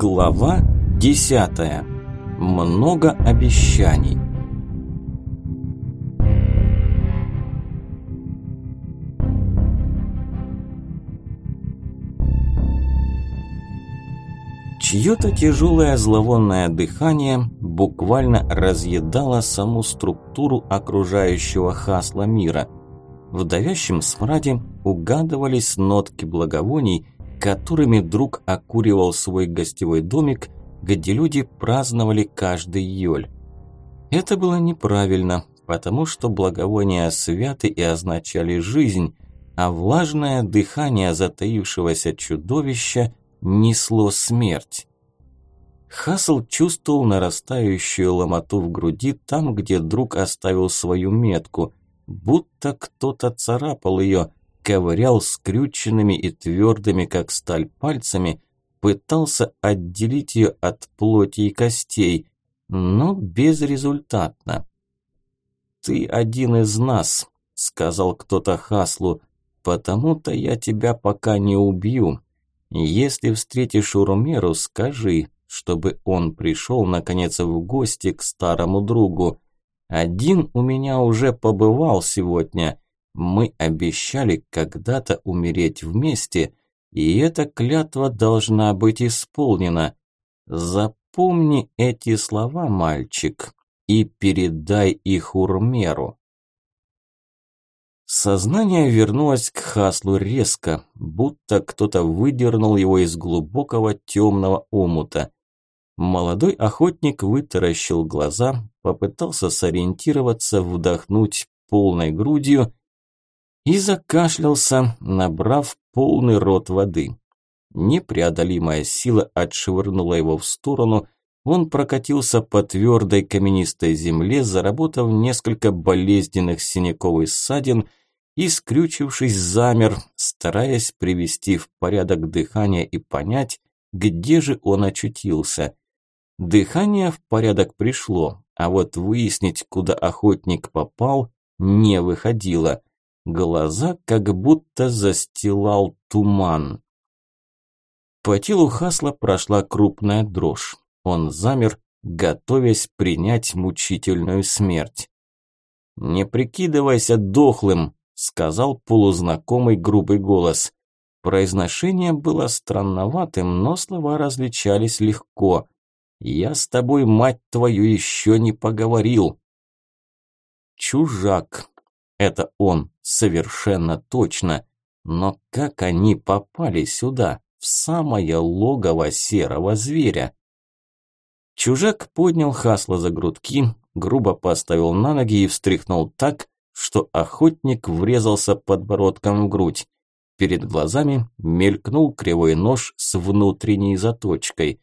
Глава десятая. Много обещаний. Чье-то тяжелое зловонное дыхание буквально разъедало саму структуру окружающего хасла мира. В давящем смраде угадывались нотки благовоний, которыми друг окуривал свой гостевой домик, где люди праздновали каждый йоль. Это было неправильно, потому что благовония святы и означали жизнь, а влажное дыхание затаившегося чудовища несло смерть. Хасл чувствовал нарастающую ломоту в груди там, где друг оставил свою метку, будто кто-то царапал ее, ковырял скрюченными и твердыми, как сталь, пальцами, пытался отделить ее от плоти и костей, но безрезультатно. «Ты один из нас», – сказал кто-то Хаслу, – «потому-то я тебя пока не убью. Если встретишь Урумеру, скажи, чтобы он пришел наконец в гости к старому другу. Один у меня уже побывал сегодня. Мы обещали когда-то умереть вместе, и эта клятва должна быть исполнена. Запомни эти слова, мальчик, и передай их Урмеру. Сознание вернулось к Хаслу резко, будто кто-то выдернул его из глубокого темного омута. Молодой охотник вытаращил глаза, попытался сориентироваться, вдохнуть полной грудью и закашлялся, набрав полный рот воды. Непреодолимая сила отшвырнула его в сторону, он прокатился по твердой каменистой земле, заработав несколько болезненных синяков и ссадин и, скрючившись, замер, стараясь привести в порядок дыхание и понять, где же он очутился. Дыхание в порядок пришло, а вот выяснить, куда охотник попал, не выходило. Глаза как будто застилал туман. По телу Хасла прошла крупная дрожь. Он замер, готовясь принять мучительную смерть. «Не прикидывайся дохлым», – сказал полузнакомый грубый голос. Произношение было странноватым, но слова различались легко. «Я с тобой, мать твою, еще не поговорил». «Чужак», это он, совершенно точно. Но как они попали сюда, в самое логово серого зверя? Чужак поднял Хасла за грудки, грубо поставил на ноги и встряхнул так, что охотник врезался подбородком в грудь. Перед глазами мелькнул кривой нож с внутренней заточкой.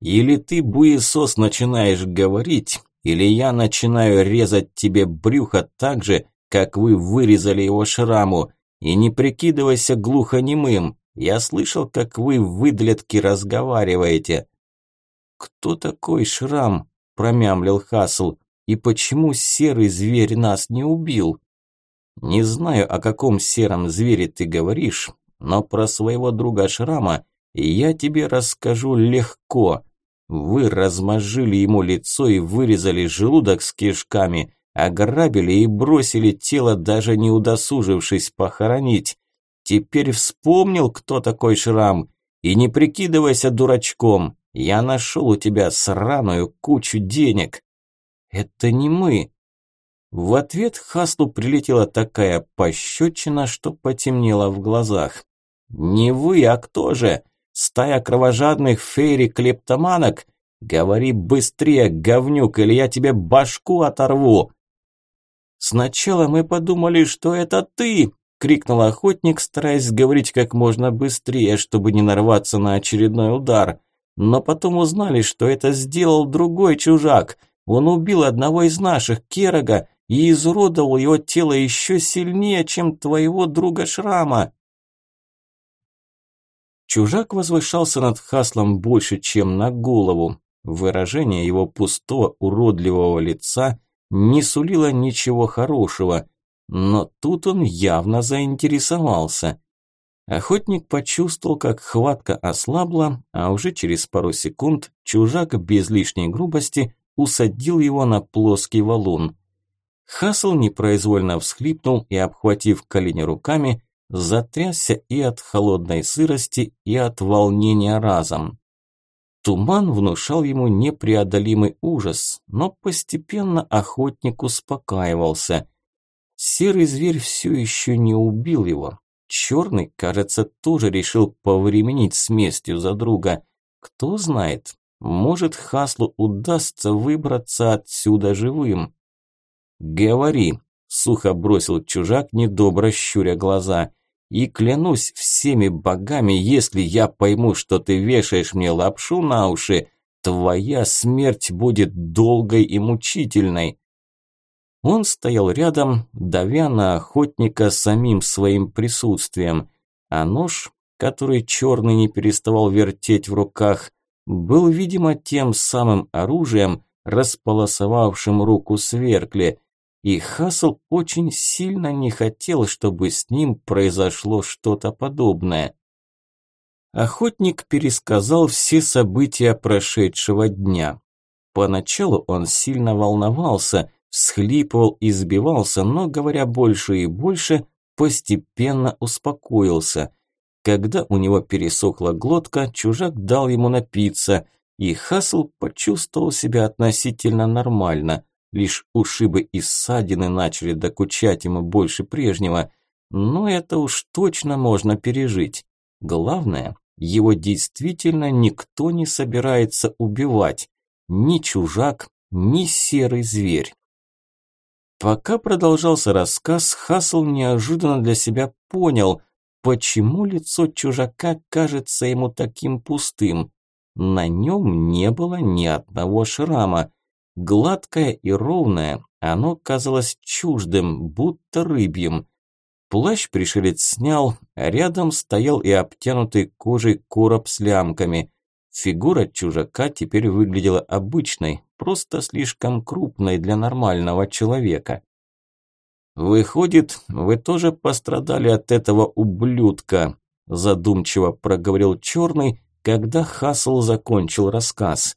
«Или ты, буесос, начинаешь говорить, или я начинаю резать тебе брюхо так же, как вы вырезали его шраму, и не прикидывайся глухонемым. Я слышал, как вы в выдлетке разговариваете». «Кто такой шрам?» – промямлил Хасл. «И почему серый зверь нас не убил?» «Не знаю, о каком сером звере ты говоришь, но про своего друга Шрама я тебе расскажу легко. Вы размозжили ему лицо и вырезали желудок с кишками, Ограбили и бросили тело, даже не удосужившись похоронить. Теперь вспомнил, кто такой Шрам, и не прикидывайся дурачком. Я нашел у тебя сраную кучу денег. Это не мы. В ответ Хаслу прилетела такая пощечина, что потемнело в глазах. Не вы, а кто же? Стая кровожадных фейри-клептоманок? Говори быстрее, говнюк, или я тебе башку оторву. «Сначала мы подумали, что это ты!» – крикнул охотник, стараясь говорить как можно быстрее, чтобы не нарваться на очередной удар. Но потом узнали, что это сделал другой чужак. Он убил одного из наших, Керога, и изуродовал его тело еще сильнее, чем твоего друга Шрама. Чужак возвышался над Хаслом больше, чем на голову. Выражение его пустого уродливого лица не сулило ничего хорошего, но тут он явно заинтересовался. Охотник почувствовал, как хватка ослабла, а уже через пару секунд чужак без лишней грубости усадил его на плоский валун. Хасл непроизвольно всхлипнул и, обхватив колени руками, затрясся и от холодной сырости, и от волнения разом. Туман внушал ему непреодолимый ужас, но постепенно охотник успокаивался. Серый зверь все еще не убил его, Черный, кажется, тоже решил повременить с местью за друга. Кто знает, может Хаслу удастся выбраться отсюда живым. «Говори», – сухо бросил чужак, недобро щуря глаза. «И клянусь всеми богами, если я пойму, что ты вешаешь мне лапшу на уши, твоя смерть будет долгой и мучительной». Он стоял рядом, давя на охотника самим своим присутствием, а нож, который черный не переставал вертеть в руках, был, видимо, тем самым оружием, располосовавшим руку сверкли, и Хасл очень сильно не хотел, чтобы с ним произошло что-то подобное. Охотник пересказал все события прошедшего дня. Поначалу он сильно волновался, всхлипывал и сбивался, но, говоря больше и больше, постепенно успокоился. Когда у него пересохла глотка, чужак дал ему напиться, и Хасл почувствовал себя относительно нормально. Лишь ушибы и ссадины начали докучать ему больше прежнего, но это уж точно можно пережить. Главное, его действительно никто не собирается убивать. Ни чужак, ни серый зверь. Пока продолжался рассказ, Хасл неожиданно для себя понял, почему лицо чужака кажется ему таким пустым. На нем не было ни одного шрама. Гладкое и ровное, оно казалось чуждым, будто рыбьим. Плащ пришелец снял, рядом стоял и обтянутый кожей короб с лямками. Фигура чужака теперь выглядела обычной, просто слишком крупной для нормального человека. «Выходит, вы тоже пострадали от этого ублюдка», задумчиво проговорил Черный, когда Хасл закончил рассказ.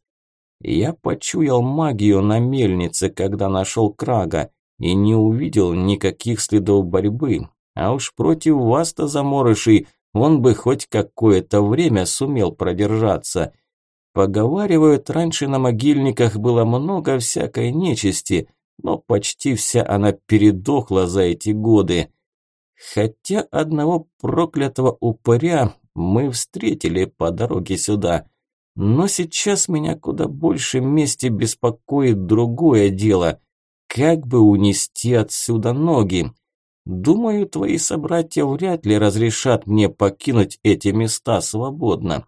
«Я почуял магию на мельнице, когда нашел Крага, и не увидел никаких следов борьбы, а уж против вас-то, заморышей, он бы хоть какое-то время сумел продержаться. Поговаривают, раньше на могильниках было много всякой нечисти, но почти вся она передохла за эти годы. Хотя одного проклятого упыря мы встретили по дороге сюда. Но сейчас меня куда больше вместе беспокоит другое дело. Как бы унести отсюда ноги? Думаю, твои собратья вряд ли разрешат мне покинуть эти места свободно.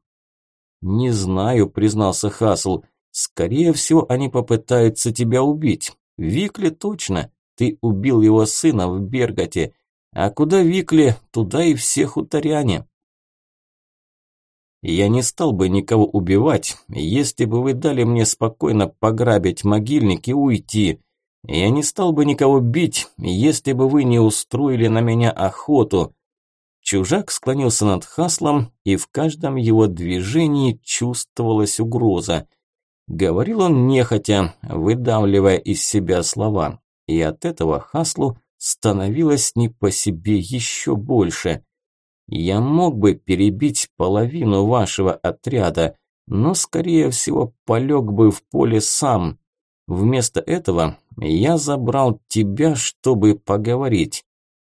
Не знаю, признался Хасл. Скорее всего, они попытаются тебя убить. Викли точно. Ты убил его сына в Берготе. А куда Викли, туда и все хуторяне. Я не стал бы никого убивать, если бы вы дали мне спокойно пограбить могильник и уйти. Я не стал бы никого бить, если бы вы не устроили на меня охоту. Чужак склонился над Хаслом, и в каждом его движении чувствовалась угроза. Говорил он нехотя, выдавливая из себя слова, и от этого Хаслу становилось не по себе еще больше. Я мог бы перебить половину вашего отряда, но, скорее всего, полег бы в поле сам. Вместо этого я забрал тебя, чтобы поговорить.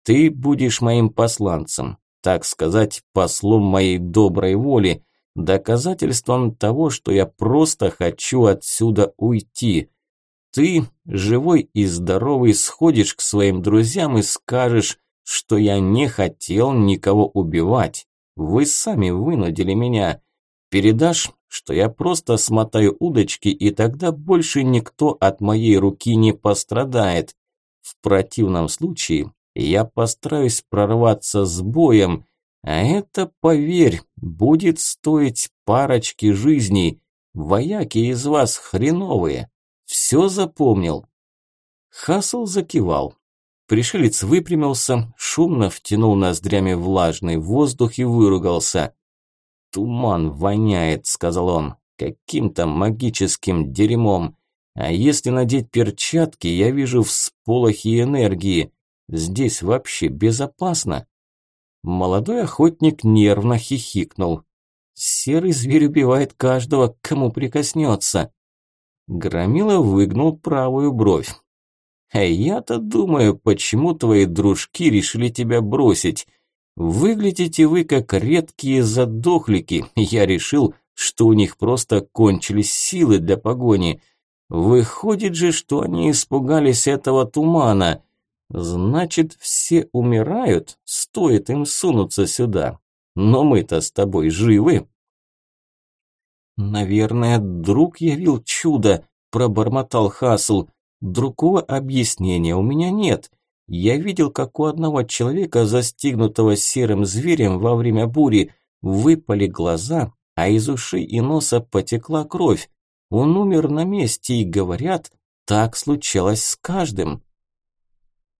Ты будешь моим посланцем, так сказать, послом моей доброй воли, доказательством того, что я просто хочу отсюда уйти. Ты, живой и здоровый, сходишь к своим друзьям и скажешь, что я не хотел никого убивать. Вы сами вынудили меня. Передашь, что я просто смотаю удочки, и тогда больше никто от моей руки не пострадает. В противном случае я постараюсь прорваться с боем, а это, поверь, будет стоить парочки жизней. Вояки из вас хреновые. Все запомнил. Хасл закивал. Пришелец выпрямился, шумно втянул ноздрями влажный воздух и выругался. «Туман воняет», – сказал он, – «каким-то магическим дерьмом. А если надеть перчатки, я вижу всполохи энергии. Здесь вообще безопасно». Молодой охотник нервно хихикнул. «Серый зверь убивает каждого, кому прикоснется». Громила выгнул правую бровь. «А я-то думаю, почему твои дружки решили тебя бросить. Выглядите вы как редкие задохлики. Я решил, что у них просто кончились силы для погони. Выходит же, что они испугались этого тумана. Значит, все умирают, стоит им сунуться сюда. Но мы-то с тобой живы. Наверное, друг явил чудо, пробормотал Хасл. Другого объяснения у меня нет. Я видел, как у одного человека, застигнутого серым зверем во время бури, выпали глаза, а из ушей и носа потекла кровь. Он умер на месте и, говорят, так случалось с каждым.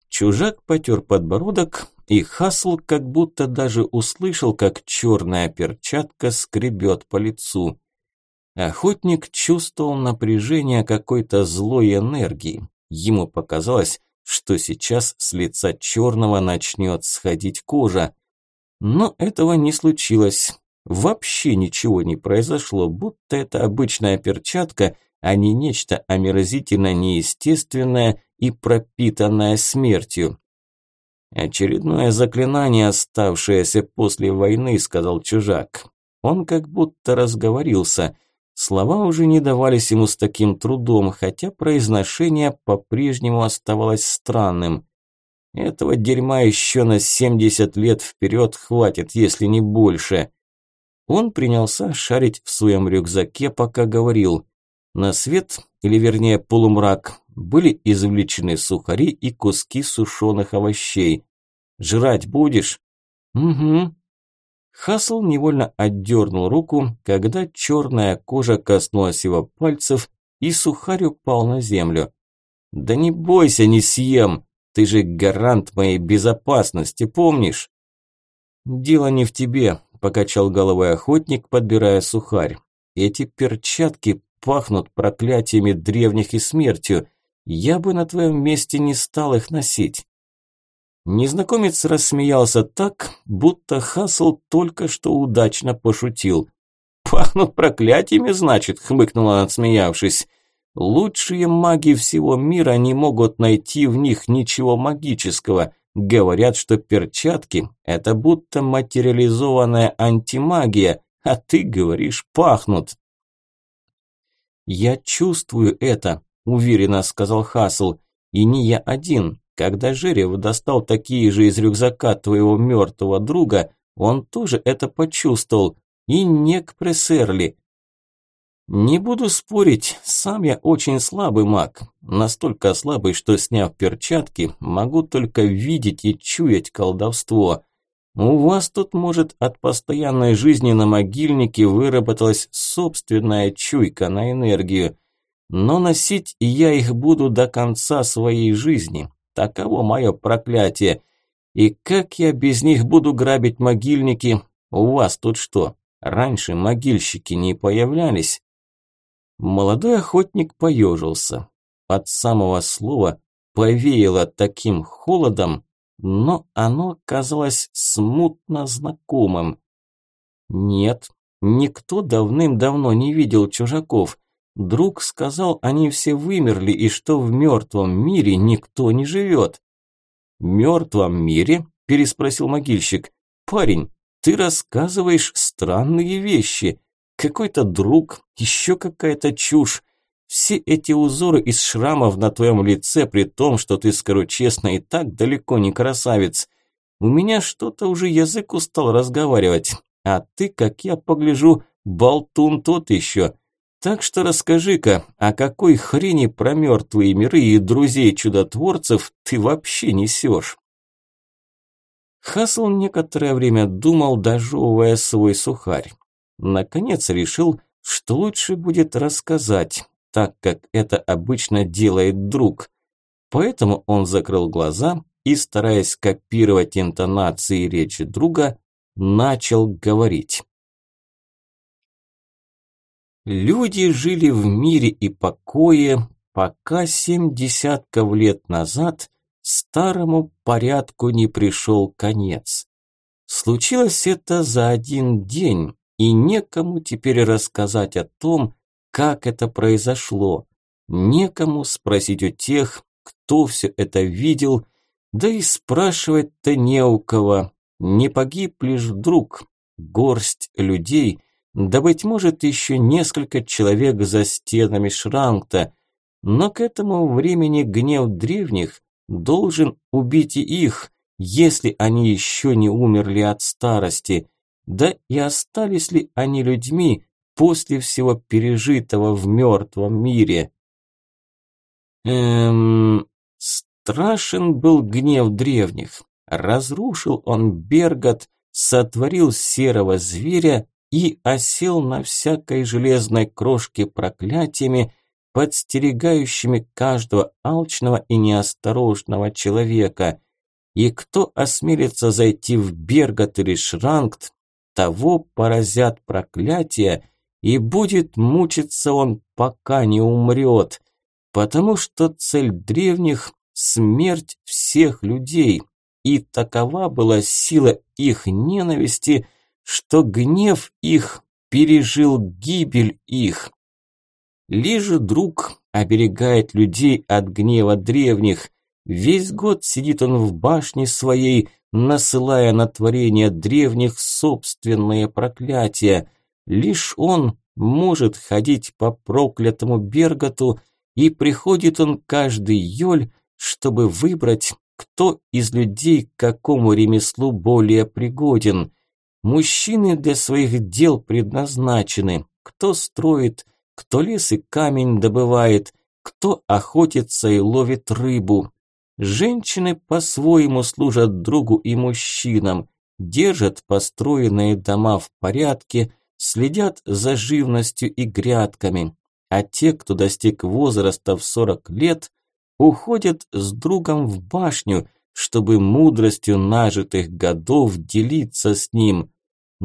Чужак потер подбородок, и Хасл как будто даже услышал, как черная перчатка скребет по лицу. Охотник чувствовал напряжение какой-то злой энергии. Ему показалось, что сейчас с лица черного начнет сходить кожа. Но этого не случилось. Вообще ничего не произошло, будто это обычная перчатка, а не нечто омерзительно неестественное и пропитанное смертью. «Очередное заклинание, оставшееся после войны», – сказал чужак. Он как будто разговорился. Слова уже не давались ему с таким трудом, хотя произношение по-прежнему оставалось странным. Этого дерьма еще на 70 лет вперед хватит, если не больше. Он принялся шарить в своем рюкзаке, пока говорил. На свет, или вернее полумрак, были извлечены сухари и куски сушеных овощей. «Жрать будешь?» «Угу». Хасл невольно отдернул руку, когда черная кожа коснулась его пальцев, и сухарь упал на землю. «Да не бойся, не съем! Ты же гарант моей безопасности, помнишь?» «Дело не в тебе», – покачал головой охотник, подбирая сухарь. «Эти перчатки пахнут проклятиями древних и смертью. Я бы на твоем месте не стал их носить. Незнакомец рассмеялся так, будто Хасл только что удачно пошутил. «Пахнут проклятиями, значит?» – хмыкнул он, отсмеявшись. «Лучшие маги всего мира не могут найти в них ничего магического. Говорят, что перчатки – это будто материализованная антимагия, а ты говоришь, пахнут». «Я чувствую это», – уверенно сказал Хасл. «И не я один. Когда Жерев достал такие же из рюкзака твоего мертвого друга, он тоже это почувствовал. И не к прессерли. Не буду спорить, сам я очень слабый маг. Настолько слабый, что сняв перчатки, могу только видеть и чуять колдовство. У вас тут, может, от постоянной жизни на могильнике выработалась собственная чуйка на энергию. Но носить я их буду до конца своей жизни. Таково мое проклятие. И как я без них буду грабить могильники? У вас тут что, раньше могильщики не появлялись? Молодой охотник поежился. От самого слова повеяло таким холодом, но оно казалось смутно знакомым. Нет, никто давным-давно не видел чужаков. Друг сказал, они все вымерли и что в мертвом мире никто не живет. «Мертвом мире?» – переспросил могильщик. «Парень, ты рассказываешь странные вещи. Какой-то друг, еще какая-то чушь. Все эти узоры из шрамов на твоем лице, при том, что ты, скажу честно, и так далеко не красавец. У меня что-то уже язык устал разговаривать, а ты, как я погляжу, болтун тот еще. Так что расскажи-ка, о какой хрени про мертвые миры и друзей-чудотворцев ты вообще несешь?» Хасл некоторое время думал, дожевывая свой сухарь. Наконец решил, что лучше будет рассказать, так как это обычно делает друг. Поэтому он закрыл глаза и, стараясь копировать интонации речи друга, начал говорить. Люди жили в мире и покое, пока семь десятков лет назад старому порядку не пришел конец. Случилось это за один день, и некому теперь рассказать о том, как это произошло, некому спросить у тех, кто все это видел, да и спрашивать-то не у кого, не погиб лишь вдруг горсть людей, да, быть может, еще несколько человек за стенами Шранкта, но к этому времени гнев древних должен убить и их, если они еще не умерли от старости, да и остались ли они людьми после всего пережитого в мертвом мире. Эм, страшен был гнев древних. Разрушил он Бергот, сотворил серого зверя и осел на всякой железной крошке проклятиями, подстерегающими каждого алчного и неосторожного человека. И кто осмелится зайти в Бергот или Шрангт, того поразят проклятия, и будет мучиться он, пока не умрет, потому что цель древних – смерть всех людей, и такова была сила их ненависти, что гнев их пережил гибель их. Лишь друг оберегает людей от гнева древних. Весь год сидит он в башне своей, насылая на творение древних собственные проклятия. Лишь он может ходить по проклятому Берготу, и приходит он каждый ёль, чтобы выбрать, кто из людей к какому ремеслу более пригоден. Мужчины для своих дел предназначены, кто строит, кто лес и камень добывает, кто охотится и ловит рыбу. Женщины по-своему служат другу и мужчинам, держат построенные дома в порядке, следят за живностью и грядками, а те, кто достиг возраста в 40 лет, уходят с другом в башню, чтобы мудростью нажитых годов делиться с ним.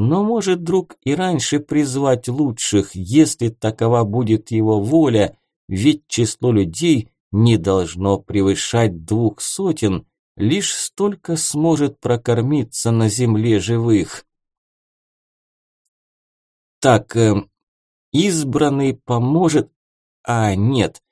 Но может друг и раньше призвать лучших, если такова будет его воля, ведь число людей не должно превышать двух сотен, лишь столько сможет прокормиться на земле живых. Так, э, избранный поможет, а нет.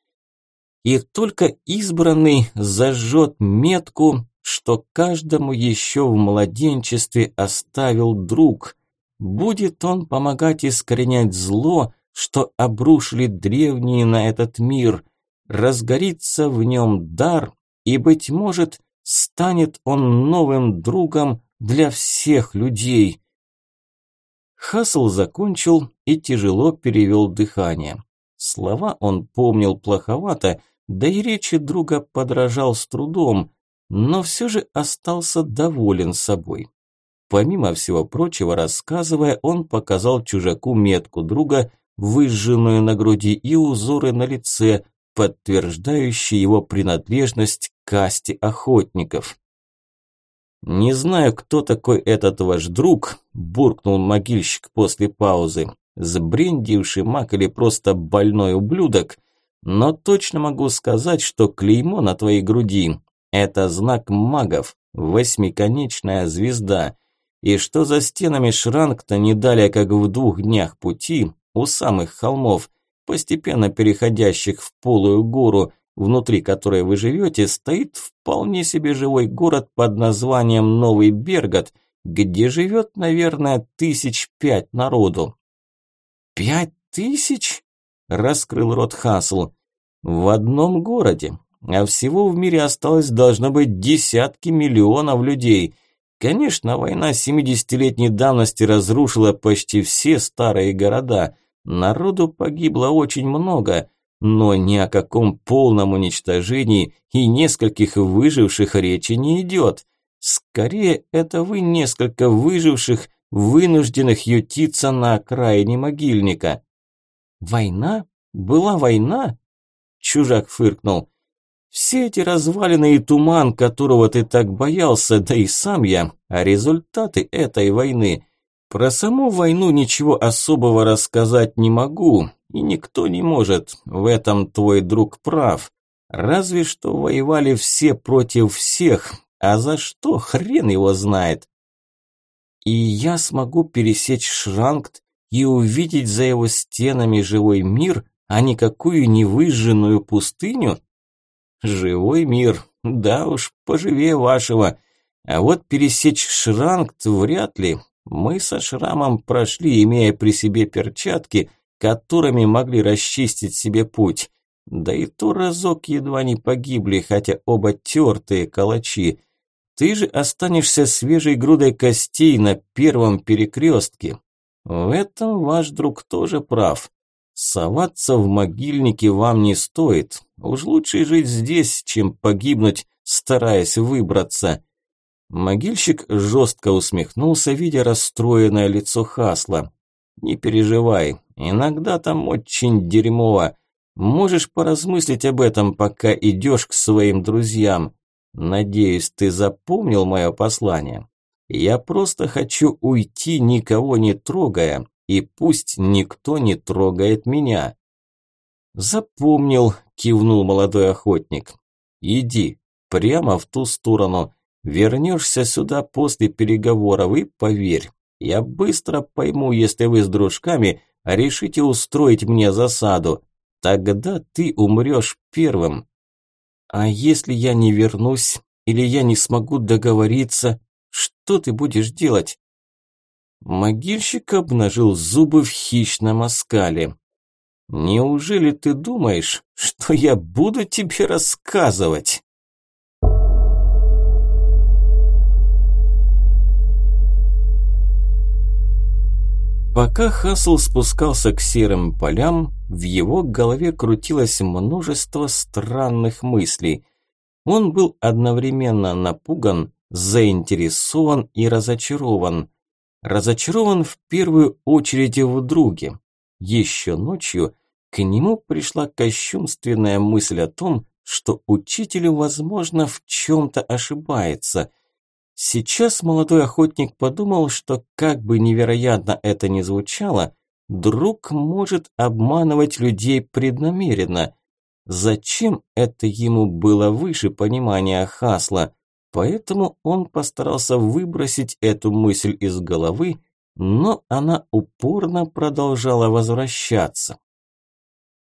И только избранный зажжет метку, что каждому еще в младенчестве оставил друг. Будет он помогать искоренять зло, что обрушили древние на этот мир. Разгорится в нем дар, и, быть может, станет он новым другом для всех людей. Хасл закончил и тяжело перевел дыхание. Слова он помнил плоховато, да и речи друга подражал с трудом, но все же остался доволен собой. Помимо всего прочего, рассказывая, он показал чужаку метку друга, выжженную на груди и узоры на лице, подтверждающие его принадлежность к касте охотников. «Не знаю, кто такой этот ваш друг», – буркнул могильщик после паузы. «Сбрендивший маг или просто больной ублюдок, но точно могу сказать, что клеймо на твоей груди это знак магов, восьмиконечная звезда. И что за стенами Шранг-то не далее, как в двух днях пути, у самых холмов, постепенно переходящих в полую гору, внутри которой вы живете, стоит вполне себе живой город под названием Новый Бергот, где живет, наверное, тысяч пять народу. «Пять тысяч?» – раскрыл рот Хасл. «В одном городе, а всего в мире осталось должно быть десятки миллионов людей. Конечно, война 70-летней давности разрушила почти все старые города. Народу погибло очень много, но ни о каком полном уничтожении и нескольких выживших речи не идет. Скорее, это вы несколько выживших, вынужденных ютиться на окраине могильника. «Война? Была война?» Чужак фыркнул. Все эти развалины и туман, которого ты так боялся, да и сам я, а результаты этой войны. Про саму войну ничего особого рассказать не могу, и никто не может, в этом твой друг прав. Разве что воевали все против всех, а за что хрен его знает. И я смогу пересечь Шрангт и увидеть за его стенами живой мир, а не какую невыжженную пустыню? Живой мир, да уж, поживее вашего. А вот пересечь Шрангт вряд ли. Мы со Шрамом прошли, имея при себе перчатки, которыми могли расчистить себе путь. Да и то разок едва не погибли, хотя оба тертые калачи. Ты же останешься свежей грудой костей на первом перекрестке. В этом ваш друг тоже прав. Соваться в могильнике вам не стоит. Уж лучше жить здесь, чем погибнуть, стараясь выбраться. Могильщик жестко усмехнулся, видя расстроенное лицо Хасла. «Не переживай, иногда там очень дерьмово. Можешь поразмыслить об этом, пока идешь к своим друзьям. Надеюсь, ты запомнил мое послание. Я просто хочу уйти, никого не трогая, и пусть никто не трогает меня. Запомнил, кивнул молодой охотник. Иди, прямо в ту сторону. Вернешься сюда после переговоров и поверь, я быстро пойму, если вы с дружками решите устроить мне засаду. Тогда ты умрешь первым, а если я не вернусь или я не смогу договориться, что ты будешь делать? Могильщик обнажил зубы в хищном оскале. Неужели ты думаешь, что я буду тебе рассказывать? Пока Хасл спускался к серым полям, в его голове крутилось множество странных мыслей. Он был одновременно напуган, заинтересован и разочарован. Разочарован в первую очередь в друге. Еще ночью к нему пришла кощунственная мысль о том, что учитель, возможно, в чем-то ошибается – Сейчас молодой охотник подумал, что как бы невероятно это ни звучало, друг может обманывать людей преднамеренно. Зачем это ему было выше понимания Хасла? Поэтому он постарался выбросить эту мысль из головы, но она упорно продолжала возвращаться.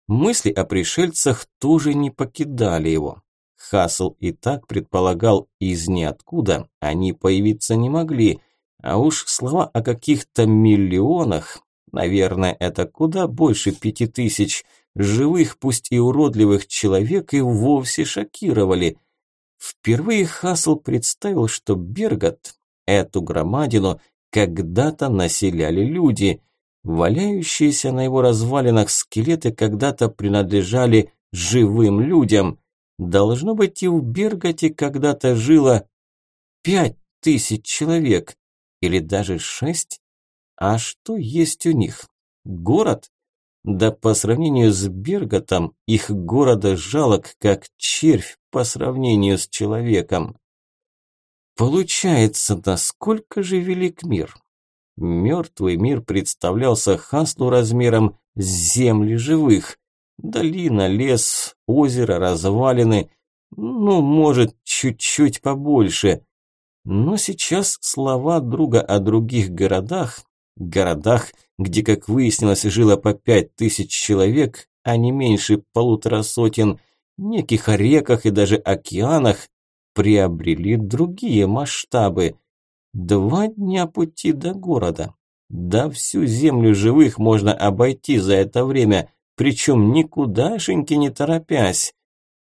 Мысли о пришельцах тоже не покидали его. Хасл и так предполагал из ниоткуда, они появиться не могли. А уж слова о каких-то миллионах, наверное, это куда больше пяти тысяч, живых, пусть и уродливых человек и вовсе шокировали. Впервые Хасл представил, что Бергот, эту громадину, когда-то населяли люди. Валяющиеся на его развалинах скелеты когда-то принадлежали живым людям. Должно быть, и в Берготе когда-то жило пять тысяч человек, или даже шесть. А что есть у них? Город? Да по сравнению с Берготом, их города жалок, как червь по сравнению с человеком. Получается, насколько же велик мир? Мертвый мир представлялся Хаслу размером с земли живых. Долина, лес, озеро, развалины. Ну, может, чуть-чуть побольше. Но сейчас слова друга о других городах, городах, где, как выяснилось, жило по пять тысяч человек, а не меньше полутора сотен, неких реках и даже океанах, приобрели другие масштабы. Два дня пути до города. Да всю землю живых можно обойти за это время, причем никудашеньки не торопясь.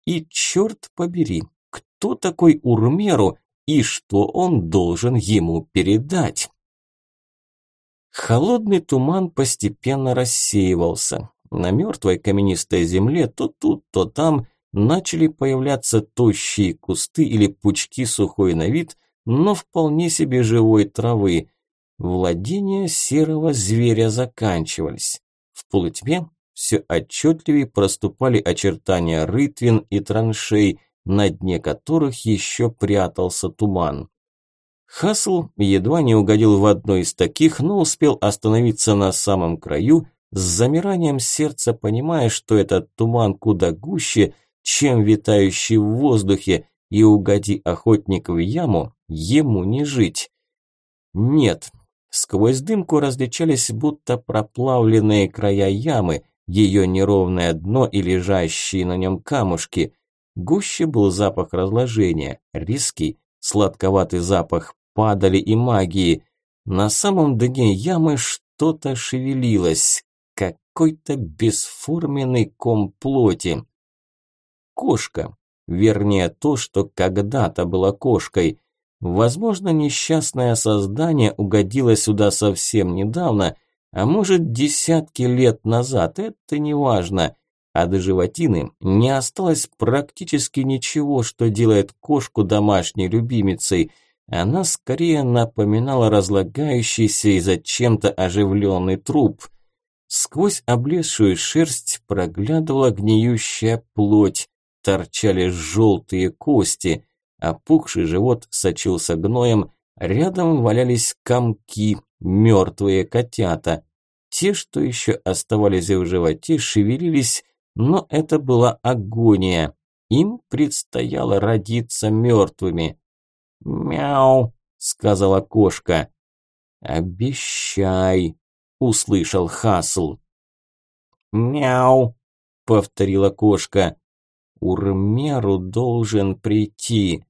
И черт побери, кто такой Урмеру и что он должен ему передать? Холодный туман постепенно рассеивался. На мертвой каменистой земле то тут, то там начали появляться тощие кусты или пучки сухой на вид, но вполне себе живой травы. Владения серого зверя заканчивались. В полутьме все отчетливее проступали очертания рытвин и траншей, на дне которых еще прятался туман. Хасл едва не угодил в одно из таких, но успел остановиться на самом краю, с замиранием сердца понимая, что этот туман куда гуще, чем витающий в воздухе, и угоди охотник в яму, ему не жить. Нет, сквозь дымку различались будто проплавленные края ямы, ее неровное дно и лежащие на нем камушки. Гуще был запах разложения, резкий, сладковатый запах падали и магии. На самом дне ямы что-то шевелилось, какой-то бесформенный ком плоти. Кошка, вернее то, что когда-то было кошкой. Возможно, несчастное создание угодило сюда совсем недавно, а может десятки лет назад, это не важно. А до животины не осталось практически ничего, что делает кошку домашней любимицей – она скорее напоминала разлагающийся и зачем-то оживленный труп. Сквозь облезшую шерсть проглядывала гниющая плоть, торчали желтые кости, опухший живот сочился гноем, рядом валялись комки, мертвые котята. Те, что еще оставались в животе, шевелились, но это была агония. Им предстояло родиться мертвыми. «Мяу», – сказала кошка. «Обещай», – услышал Хасл. «Мяу», – повторила кошка. «Урмеру должен прийти».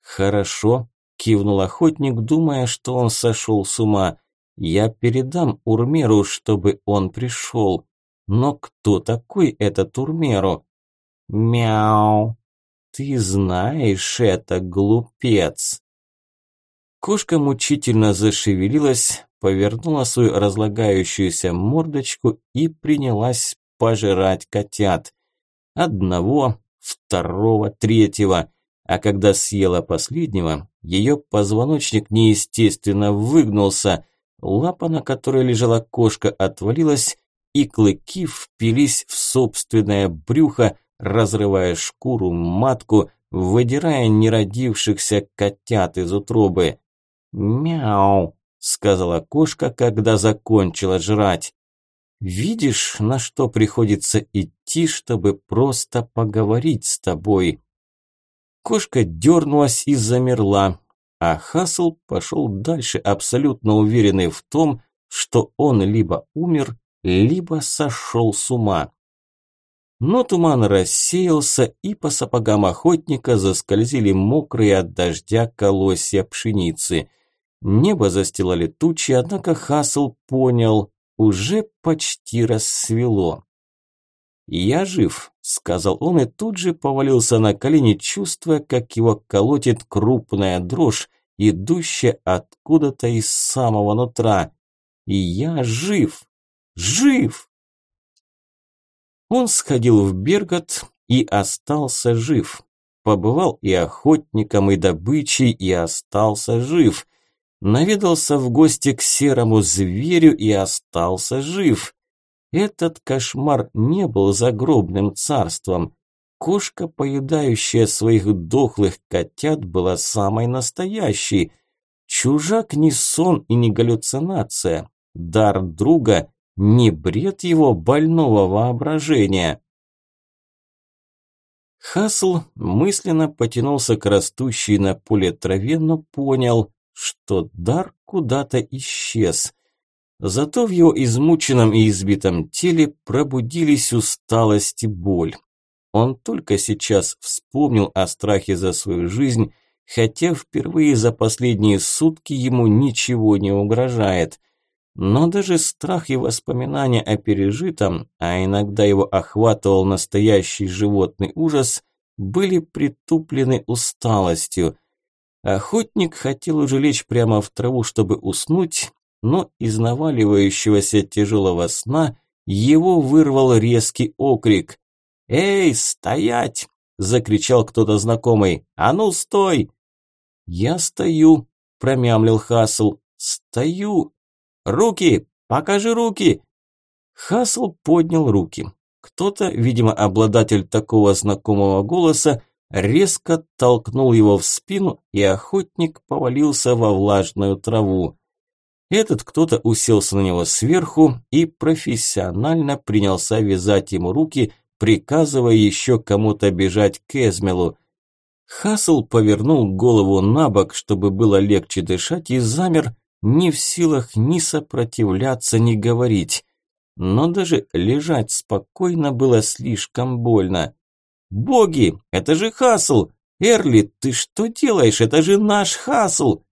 «Хорошо», – кивнул охотник, думая, что он сошел с ума. «Я передам Урмеру, чтобы он пришел. Но кто такой этот Урмеру?» «Мяу», ты знаешь это, глупец. Кошка мучительно зашевелилась, повернула свою разлагающуюся мордочку и принялась пожирать котят. Одного, второго, третьего. А когда съела последнего, ее позвоночник неестественно выгнулся, лапа, на которой лежала кошка, отвалилась, и клыки впились в собственное брюхо, разрывая шкуру, матку, выдирая неродившихся котят из утробы. «Мяу!» – сказала кошка, когда закончила жрать. «Видишь, на что приходится идти, чтобы просто поговорить с тобой?» Кошка дернулась и замерла, а Хасл пошел дальше, абсолютно уверенный в том, что он либо умер, либо сошел с ума. Но туман рассеялся, и по сапогам охотника заскользили мокрые от дождя колосья пшеницы. Небо застилали тучи, однако Хасл понял, уже почти рассвело. «Я жив», – сказал он и тут же повалился на колени, чувствуя, как его колотит крупная дрожь, идущая откуда-то из самого нутра. «Я жив! Жив!» Он сходил в Бергот и остался жив. Побывал и охотником, и добычей, и остался жив. Наведался в гости к серому зверю и остался жив. Этот кошмар не был загробным царством. Кошка, поедающая своих дохлых котят, была самой настоящей. Чужак не сон и не галлюцинация. Дар друга не бред его больного воображения. Хасл мысленно потянулся к растущей на поле траве, но понял, что дар куда-то исчез. Зато в его измученном и избитом теле пробудились усталость и боль. Он только сейчас вспомнил о страхе за свою жизнь, хотя впервые за последние сутки ему ничего не угрожает. Но даже страх и воспоминания о пережитом, а иногда его охватывал настоящий животный ужас, были притуплены усталостью. Охотник хотел уже лечь прямо в траву, чтобы уснуть, но из наваливающегося тяжелого сна его вырвал резкий окрик. «Эй, стоять!» – закричал кто-то знакомый. «А ну, стой!» «Я стою», – промямлил Хасл. «Стою «Руки! Покажи руки!» Хасл поднял руки. Кто-то, видимо, обладатель такого знакомого голоса, резко толкнул его в спину, и охотник повалился во влажную траву. Этот кто-то уселся на него сверху и профессионально принялся вязать ему руки, приказывая еще кому-то бежать к Эзмелу. Хасл повернул голову на бок, чтобы было легче дышать, и замер, не в силах ни сопротивляться, ни говорить. Но даже лежать спокойно было слишком больно. «Боги, это же Хасл! Эрли, ты что делаешь? Это же наш Хасл!»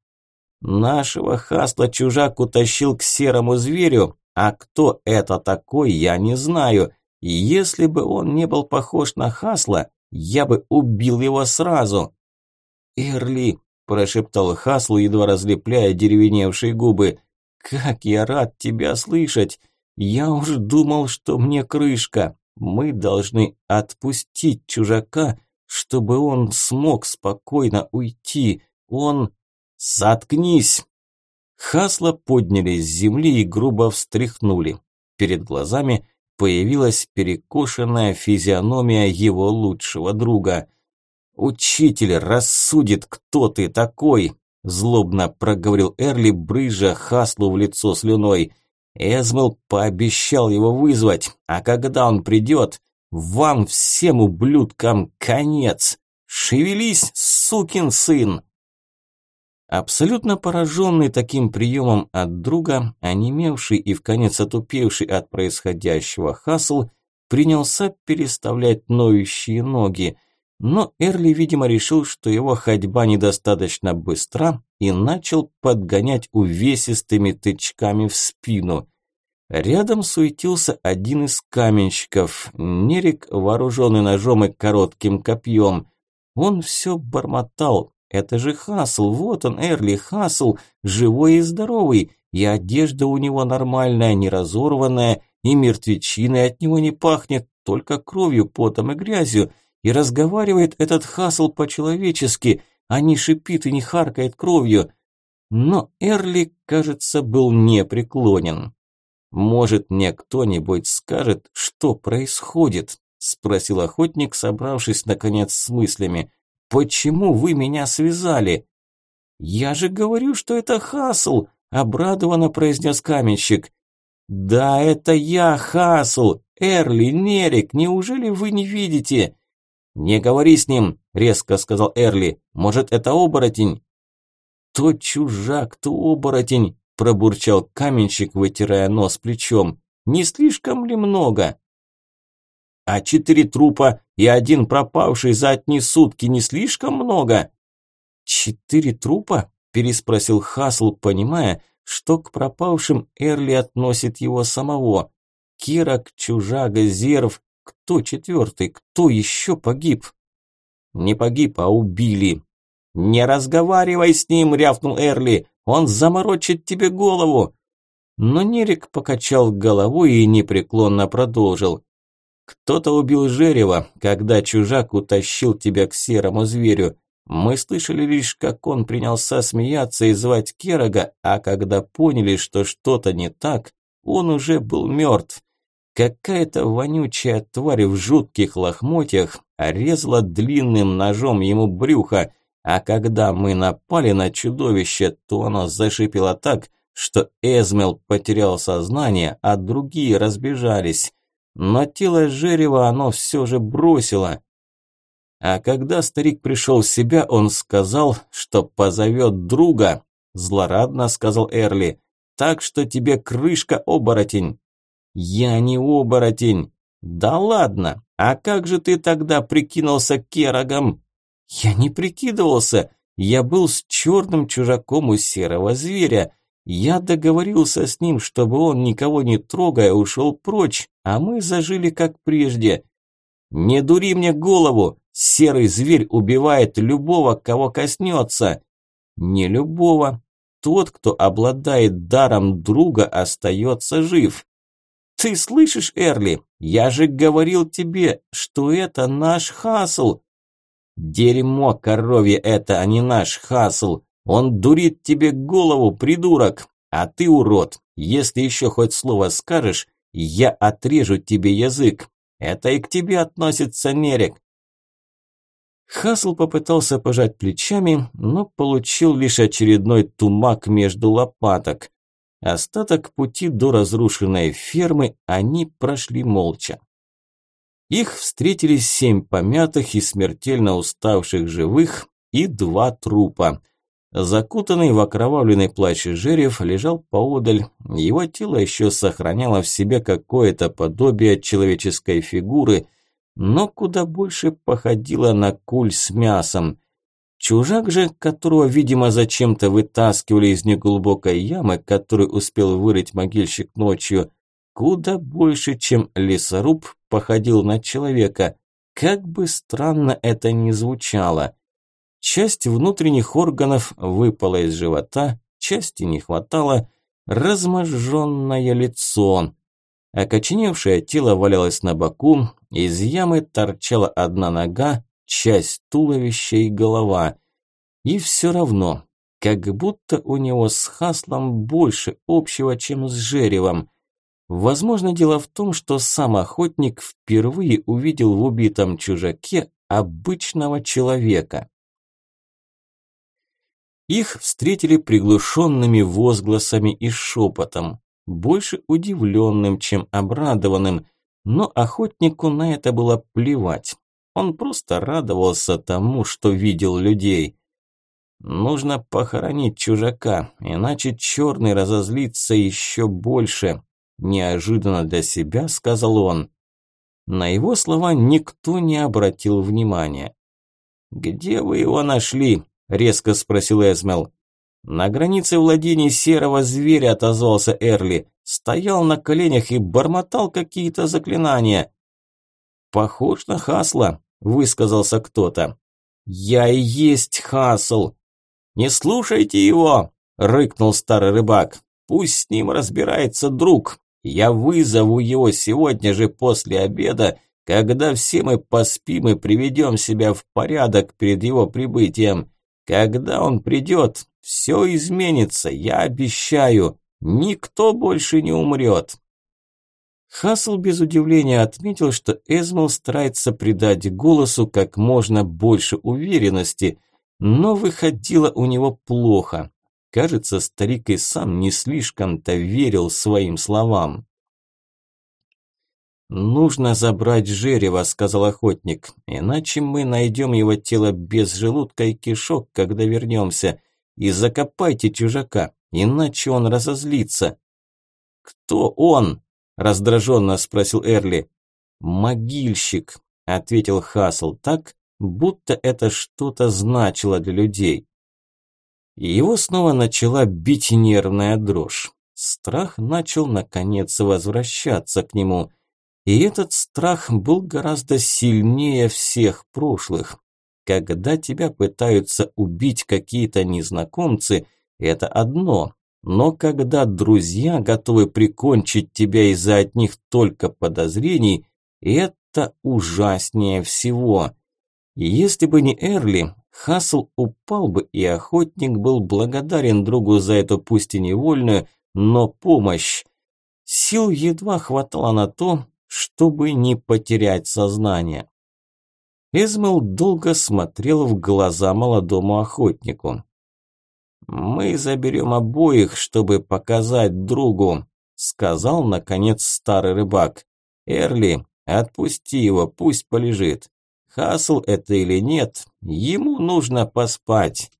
Нашего Хасла чужак утащил к серому зверю, а кто это такой, я не знаю. Если бы он не был похож на Хасла, я бы убил его сразу. «Эрли», – прошептал Хаслу, едва разлепляя деревеневшие губы, – «как я рад тебя слышать! Я уж думал, что мне крышка. Мы должны отпустить чужака, чтобы он смог спокойно уйти. Он...» «Заткнись!» Хасла подняли с земли и грубо встряхнули. Перед глазами появилась перекошенная физиономия его лучшего друга. «Учитель рассудит, кто ты такой!» Злобно проговорил Эрли, брыжа Хаслу в лицо слюной. Эзмел пообещал его вызвать, а когда он придет, вам всем ублюдкам конец! Шевелись, сукин сын! Абсолютно пораженный таким приемом от друга, онемевший и в конец отупевший от происходящего Хасл, принялся переставлять ноющие ноги. Но Эрли, видимо, решил, что его ходьба недостаточно быстра и начал подгонять увесистыми тычками в спину. Рядом суетился один из каменщиков, Нерик, вооруженный ножом и коротким копьем. Он все бормотал, это же Хасл, вот он, Эрли Хасл, живой и здоровый, и одежда у него нормальная, не разорванная, и мертвечиной от него не пахнет, только кровью, потом и грязью. И разговаривает этот Хасл по-человечески, а не шипит и не харкает кровью. Но Эрли, кажется, был непреклонен. «Может, мне кто-нибудь скажет, что происходит?» – спросил охотник, собравшись, наконец, с мыслями. Почему вы меня связали?» «Я же говорю, что это Хасл!» – обрадованно произнес каменщик. «Да, это я, Хасл! Эрли, Нерик, неужели вы не видите?» «Не говори с ним!» – резко сказал Эрли. «Может, это оборотень?» «То чужак, то оборотень!» – пробурчал каменщик, вытирая нос плечом. «Не слишком ли много?» А четыре трупа и один пропавший за одни сутки не слишком много? Четыре трупа? Переспросил Хасл, понимая, что к пропавшим Эрли относит его самого. Кирок, Чужага, Зерв. Кто четвертый? Кто еще погиб? Не погиб, а убили. Не разговаривай с ним, рявкнул Эрли. Он заморочит тебе голову. Но Нерик покачал головой и непреклонно продолжил. Кто-то убил Жерева, когда чужак утащил тебя к серому зверю. Мы слышали лишь, как он принялся смеяться и звать Керога, а когда поняли, что что-то не так, он уже был мертв. Какая-то вонючая тварь в жутких лохмотьях резала длинным ножом ему брюхо, а когда мы напали на чудовище, то оно зашипело так, что Эзмел потерял сознание, а другие разбежались но тело Жерева оно все же бросило. А когда старик пришел в себя, он сказал, что позовет друга, злорадно сказал Эрли, так что тебе крышка оборотень. Я не оборотень. Да ладно, а как же ты тогда прикинулся керогом? Я не прикидывался, я был с черным чужаком у серого зверя. Я договорился с ним, чтобы он, никого не трогая, ушел прочь, а мы зажили как прежде. Не дури мне голову, серый зверь убивает любого, кого коснется. Не любого. Тот, кто обладает даром друга, остается жив. Ты слышишь, Эрли? Я же говорил тебе, что это наш хасл. Дерьмо коровье это, а не наш хасл. Он дурит тебе голову, придурок. А ты, урод, если еще хоть слово скажешь, я отрежу тебе язык. Это и к тебе относится, Нерек. Хасл попытался пожать плечами, но получил лишь очередной тумак между лопаток. Остаток пути до разрушенной фермы они прошли молча. Их встретили семь помятых и смертельно уставших живых и два трупа. Закутанный в окровавленный плащ Жерев лежал поодаль, его тело еще сохраняло в себе какое-то подобие человеческой фигуры, но куда больше походило на куль с мясом. Чужак же, которого, видимо, зачем-то вытаскивали из неглубокой ямы, которую успел вырыть могильщик ночью, куда больше, чем лесоруб, походил на человека. Как бы странно это ни звучало. Часть внутренних органов выпала из живота, части не хватало, разможженное лицо. Окоченевшее тело валялось на боку, из ямы торчала одна нога, часть туловища и голова. И все равно, как будто у него с Хаслом больше общего, чем с Жеревом. Возможно, дело в том, что сам охотник впервые увидел в убитом чужаке обычного человека. Их встретили приглушенными возгласами и шепотом, больше удивленным, чем обрадованным, но охотнику на это было плевать. Он просто радовался тому, что видел людей. Нужно похоронить чужака, иначе черный разозлится еще больше. Неожиданно для себя сказал он. На его слова никто не обратил внимания. «Где вы его нашли?» – резко спросил Эзмел. «На границе владений серого зверя», – отозвался Эрли. «Стоял на коленях и бормотал какие-то заклинания». «Похож на Хасла», – высказался кто-то. «Я и есть Хасл!» «Не слушайте его!» – рыкнул старый рыбак. «Пусть с ним разбирается друг. Я вызову его сегодня же после обеда, когда все мы поспим и приведем себя в порядок перед его прибытием. Когда он придет, все изменится, я обещаю. Никто больше не умрет. Хасл без удивления отметил, что Эзмал старается придать голосу как можно больше уверенности, но выходило у него плохо. Кажется, старик и сам не слишком-то верил своим словам. «Нужно забрать Жерева», – сказал охотник, – «иначе мы найдем его тело без желудка и кишок, когда вернемся. И закопайте чужака, иначе он разозлится». «Кто он?» – раздраженно спросил Эрли. «Могильщик», – ответил Хасл так, будто это что-то значило для людей. его снова начала бить нервная дрожь. Страх начал наконец возвращаться к нему – и этот страх был гораздо сильнее всех прошлых. Когда тебя пытаются убить какие-то незнакомцы, это одно. Но когда друзья готовы прикончить тебя из-за одних только подозрений, это ужаснее всего. Если бы не Эрли, Хасл упал бы, и охотник был благодарен другу за эту пусть и невольную, но помощь. Сил едва хватало на то, чтобы не потерять сознание. Эзмел долго смотрел в глаза молодому охотнику. «Мы заберем обоих, чтобы показать другу», – сказал, наконец, старый рыбак. «Эрли, отпусти его, пусть полежит. Хасл это или нет, ему нужно поспать».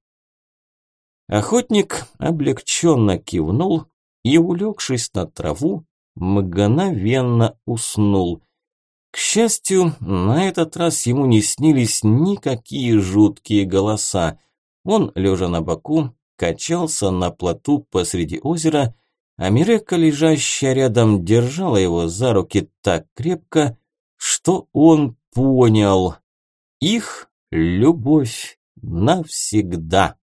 Охотник облегченно кивнул и, улегшись на траву, мгновенно уснул. К счастью, на этот раз ему не снились никакие жуткие голоса. Он, лежа на боку, качался на плоту посреди озера, а Мирека, лежащая рядом, держала его за руки так крепко, что он понял. Их любовь навсегда.